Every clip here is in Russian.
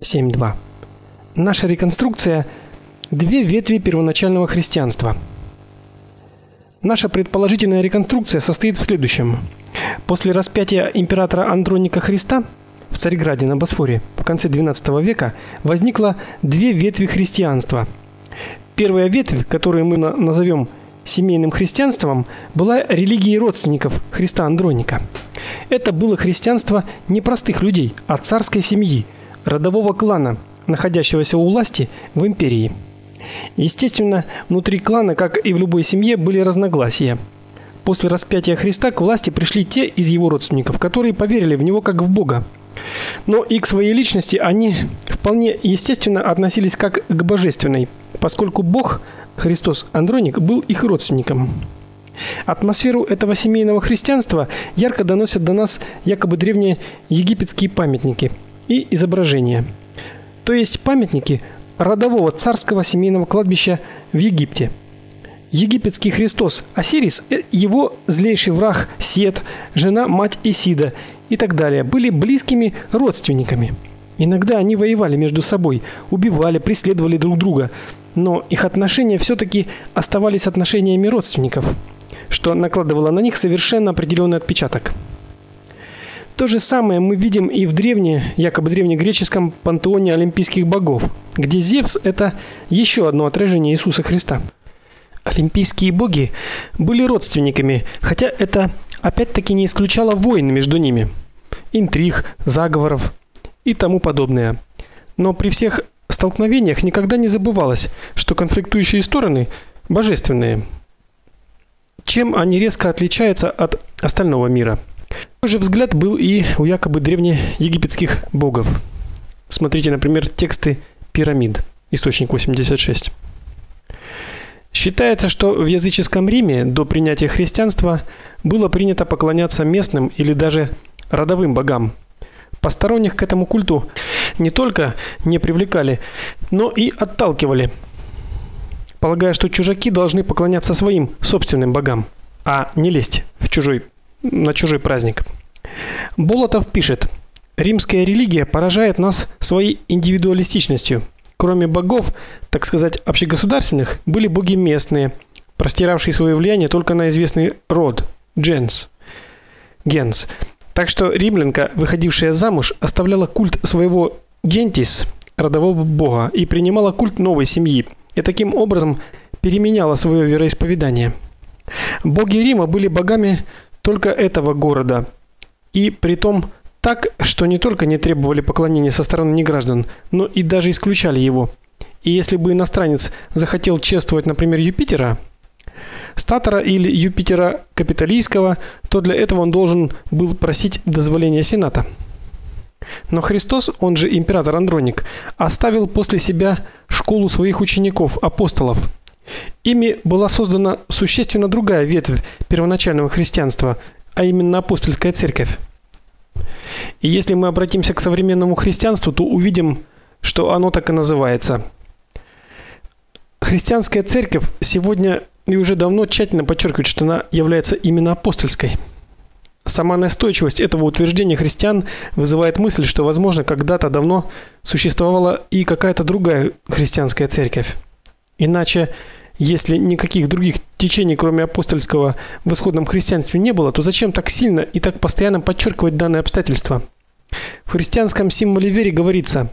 7.2. Наша реконструкция две ветви первоначального христианства. Наша предположительная реконструкция состоит в следующем: после распятия императора Андроника Христа в Царьграде на Босфоре в конце XII века возникло две ветви христианства. Первая ветвь, которую мы назовем семейным христианством, была религией родственников Христа Андроника. Это было христианство не простых людей, а царской семьи родового клана, находящегося у власти в империи. Естественно, внутри клана, как и в любой семье, были разногласия. После распятия Христа к власти пришли те из его родственников, которые поверили в него как в Бога. Но и к своей личности они вполне естественно относились как к божественной, поскольку Бог, Христос Андроник, был их родственником. Атмосферу этого семейного христианства ярко доносят до нас якобы древние египетские памятники – и изображения. То есть памятники родового царского семейного кладбища в Египте. Египетский Христос Осирис, э, его злейший враг Сет, жена мать Исида и так далее были близкими родственниками. Иногда они воевали между собой, убивали, преследовали друг друга, но их отношения все таки оставались отношениями родственников, что накладывало на них совершенно определенный отпечаток. То же самое мы видим и в древне, якобы древнегреческом пантеоне олимпийских богов, где Зевс это еще одно отражение Иисуса Христа. Олимпийские боги были родственниками, хотя это опять-таки не исключало войн между ними, интриг, заговоров и тому подобное. Но при всех столкновениях никогда не забывалось, что конфликтующие стороны божественные. Чем они резко отличаются от остального мира? Такой же взгляд был и у якобы древнеегипетских богов. Смотрите, например, тексты пирамид. Источник 86. Считается, что в языческом Риме до принятия христианства было принято поклоняться местным или даже родовым богам. Посторонних к этому культу не только не привлекали, но и отталкивали, полагая, что чужаки должны поклоняться своим собственным богам, а не лезть в чужой на чужой праздник. Болотов пишет: Римская религия поражает нас своей индивидуалистичностью. Кроме богов, так сказать, общегосударственных, были боги местные, простиравшие свое влияние только на известный род gens. Gens. Так что римлянка, выходившая замуж, оставляла культ своего gentис, родового бога, и принимала культ новой семьи. И таким образом переменяла свое вероисповедание. Боги Рима были богами только этого города. И притом так, что не только не требовали поклонения со стороны неграждан, но и даже исключали его. И если бы иностранец захотел чествовать, например, Юпитера, статора или Юпитера Капитолийского, то для этого он должен был просить дозволения Сената. Но Христос, он же император Андроник, оставил после себя школу своих учеников, апостолов, Ими была создана существенно другая ветвь первоначального христианства, а именно апостольская церковь. И если мы обратимся к современному христианству, то увидим, что оно так и называется. Христианская церковь сегодня и уже давно тщательно подчеркивает, что она является именно апостольской. Сама настойчивость этого утверждения христиан вызывает мысль, что, возможно, когда-то давно существовала и какая-то другая христианская церковь. Иначе если никаких других течений, кроме апостольского, в исходном христианстве не было, то зачем так сильно и так постоянно подчеркивать данное обстоятельство? В христианском символе веры говорится: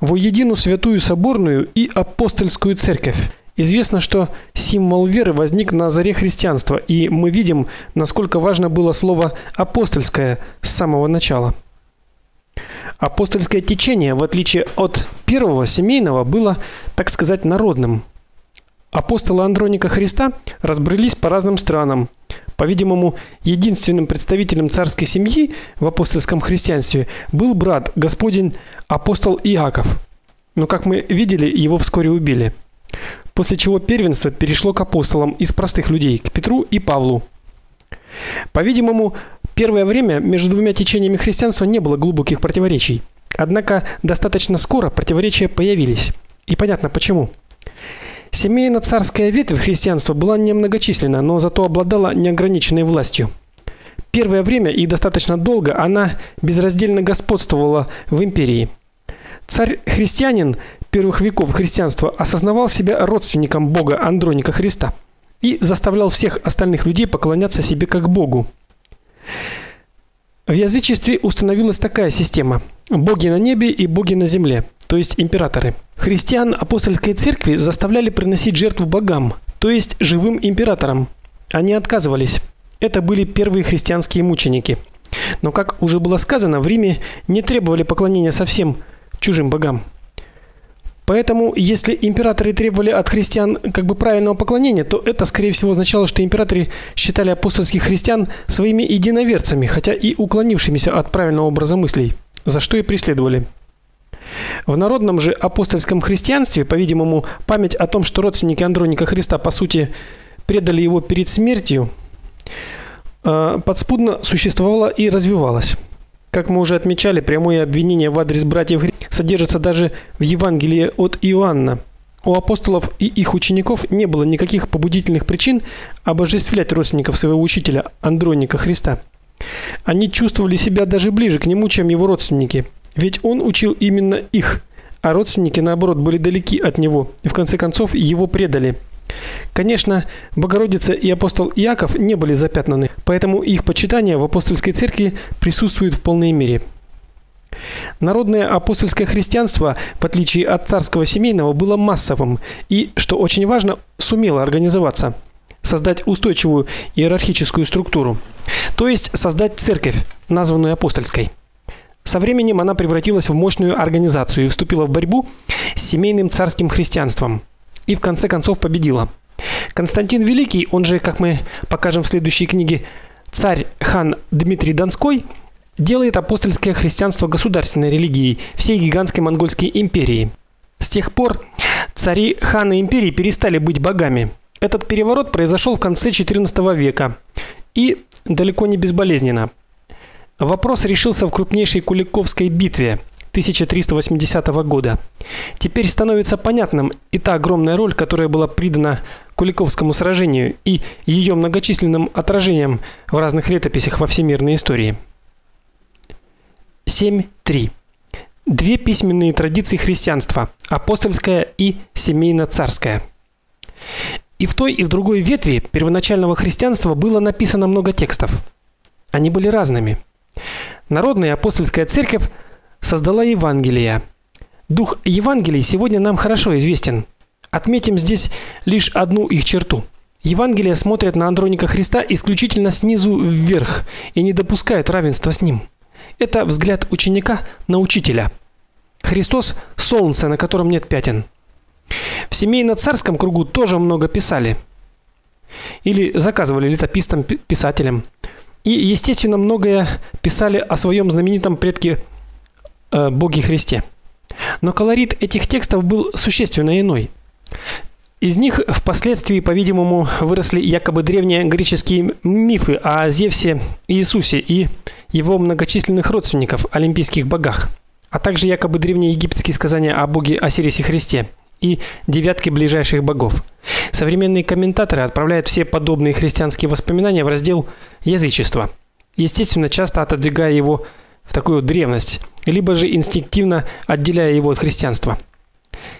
"Во единую святую соборную и апостольскую церковь". Известно, что символ веры возник на заре христианства, и мы видим, насколько важно было слово апостольское с самого начала. Апостольское течение, в отличие от первого семейного, было, так сказать, народным. Апостолы Андроника Христа разбрелись по разным странам. По-видимому, единственным представителем царской семьи в апостольском христианстве был брат Господин апостол Иаков. Но как мы видели, его вскоре убили. После чего первенство перешло к апостолам из простых людей, к Петру и Павлу. По-видимому, первое время между двумя течениями христианства не было глубоких противоречий. Однако достаточно скоро противоречия появились. И понятно почему. Семейно-царская ветвь христианства была немногочисленна, но зато обладала неограниченной властью. Первое время и достаточно долго она безраздельно господствовала в империи. Царь-христианин первых веков христианства осознавал себя родственником Бога Андроника Христа и заставлял всех остальных людей поклоняться себе как Богу. В язычестве установилась такая система: боги на небе и боги на земле, то есть императоры. Христиан апостольской церкви заставляли приносить жертву богам, то есть живым императорам. Они отказывались. Это были первые христианские мученики. Но как уже было сказано, в Риме не требовали поклонения совсем чужим богам. Поэтому, если императоры требовали от христиан как бы правильного поклонения, то это скорее всего означало, что императоры считали апостольских христиан своими единоверцами, хотя и уклонившимися от правильного образа мыслей, за что и преследовали. В народном же апостольском христианстве, по-видимому, память о том, что родственники Андроника Христа по сути предали его перед смертью, э, подспудно существовала и развивалась. Как мы уже отмечали, прямое обвинение в адрес братьев содержится даже в Евангелии от Иоанна. У апостолов и их учеников не было никаких побудительных причин обожествлять родственников своего учителя Андроника Христа. Они чувствовали себя даже ближе к нему, чем его родственники, ведь он учил именно их, а родственники наоборот были далеки от него и в конце концов его предали. Конечно, Богородица и апостол Иаков не были запятнаны, поэтому их почитание в апостольской церкви присутствует в полной мере. Народное апостольское христианство, в отличие от царского семейного, было массовым и, что очень важно, сумело организоваться, создать устойчивую иерархическую структуру, то есть создать церковь, названную апостольской. Со временем она превратилась в мощную организацию и вступила в борьбу с семейным царским христианством и в конце концов победила. Константин Великий, он же, как мы покажем в следующей книге, царь-хан Дмитрий Донской, делает апостольское христианство государственной религией всей гигантской монгольской империи. С тех пор цари ханы империи перестали быть богами. Этот переворот произошел в конце XIV века и далеко не безболезненно. Вопрос решился в крупнейшей Куликовской битве 1380 года. Теперь становится понятным и та огромная роль, которая была придана Куликовскому сражению, и ее многочисленным отражениям в разных летописях во всемирной истории. 7.3. Две письменные традиции христианства: апостольская и семейно-царская. И в той, и в другой ветви первоначального христианства было написано много текстов. Они были разными. Народная апостольская церковь создала Евангелие. Дух Евангелий сегодня нам хорошо известен. Отметим здесь лишь одну их черту. Евангелие смотрят на Андроника Христа исключительно снизу вверх и не допускают равенства с ним. Это взгляд ученика на учителя. Христос солнце, на котором нет пятен. В семейно-царском кругу тоже много писали или заказывали летописцам писателям. И, естественно, многое писали о своем знаменитом предке э, Боге Христе. Но колорит этих текстов был существенно иной. Из них впоследствии, по-видимому, выросли якобы древние греческие мифы о Зевсе и Иисусе и его многочисленных родственников, олимпийских богах, а также якобы древние египетские сказания о боге Осирисе Христе и девятке ближайших богов. Современные комментаторы отправляют все подобные христианские воспоминания в раздел язычество. Естественно, часто отодвигая его в такую древность, либо же инстинктивно отделяя его от христианства.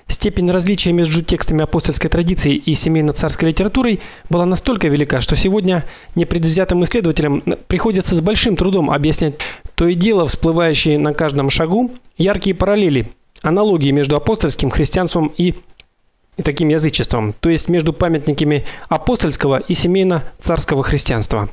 Степень различия между текстами апостольской традиции и семейно-царской литературой была настолько велика, что сегодня непредвзятым исследователям приходится с большим трудом объяснять то и дело всплывающие на каждом шагу яркие параллели, аналогии между апостольским христианством и и таким язычеством, то есть между памятниками апостольского и семейно-царского христианства.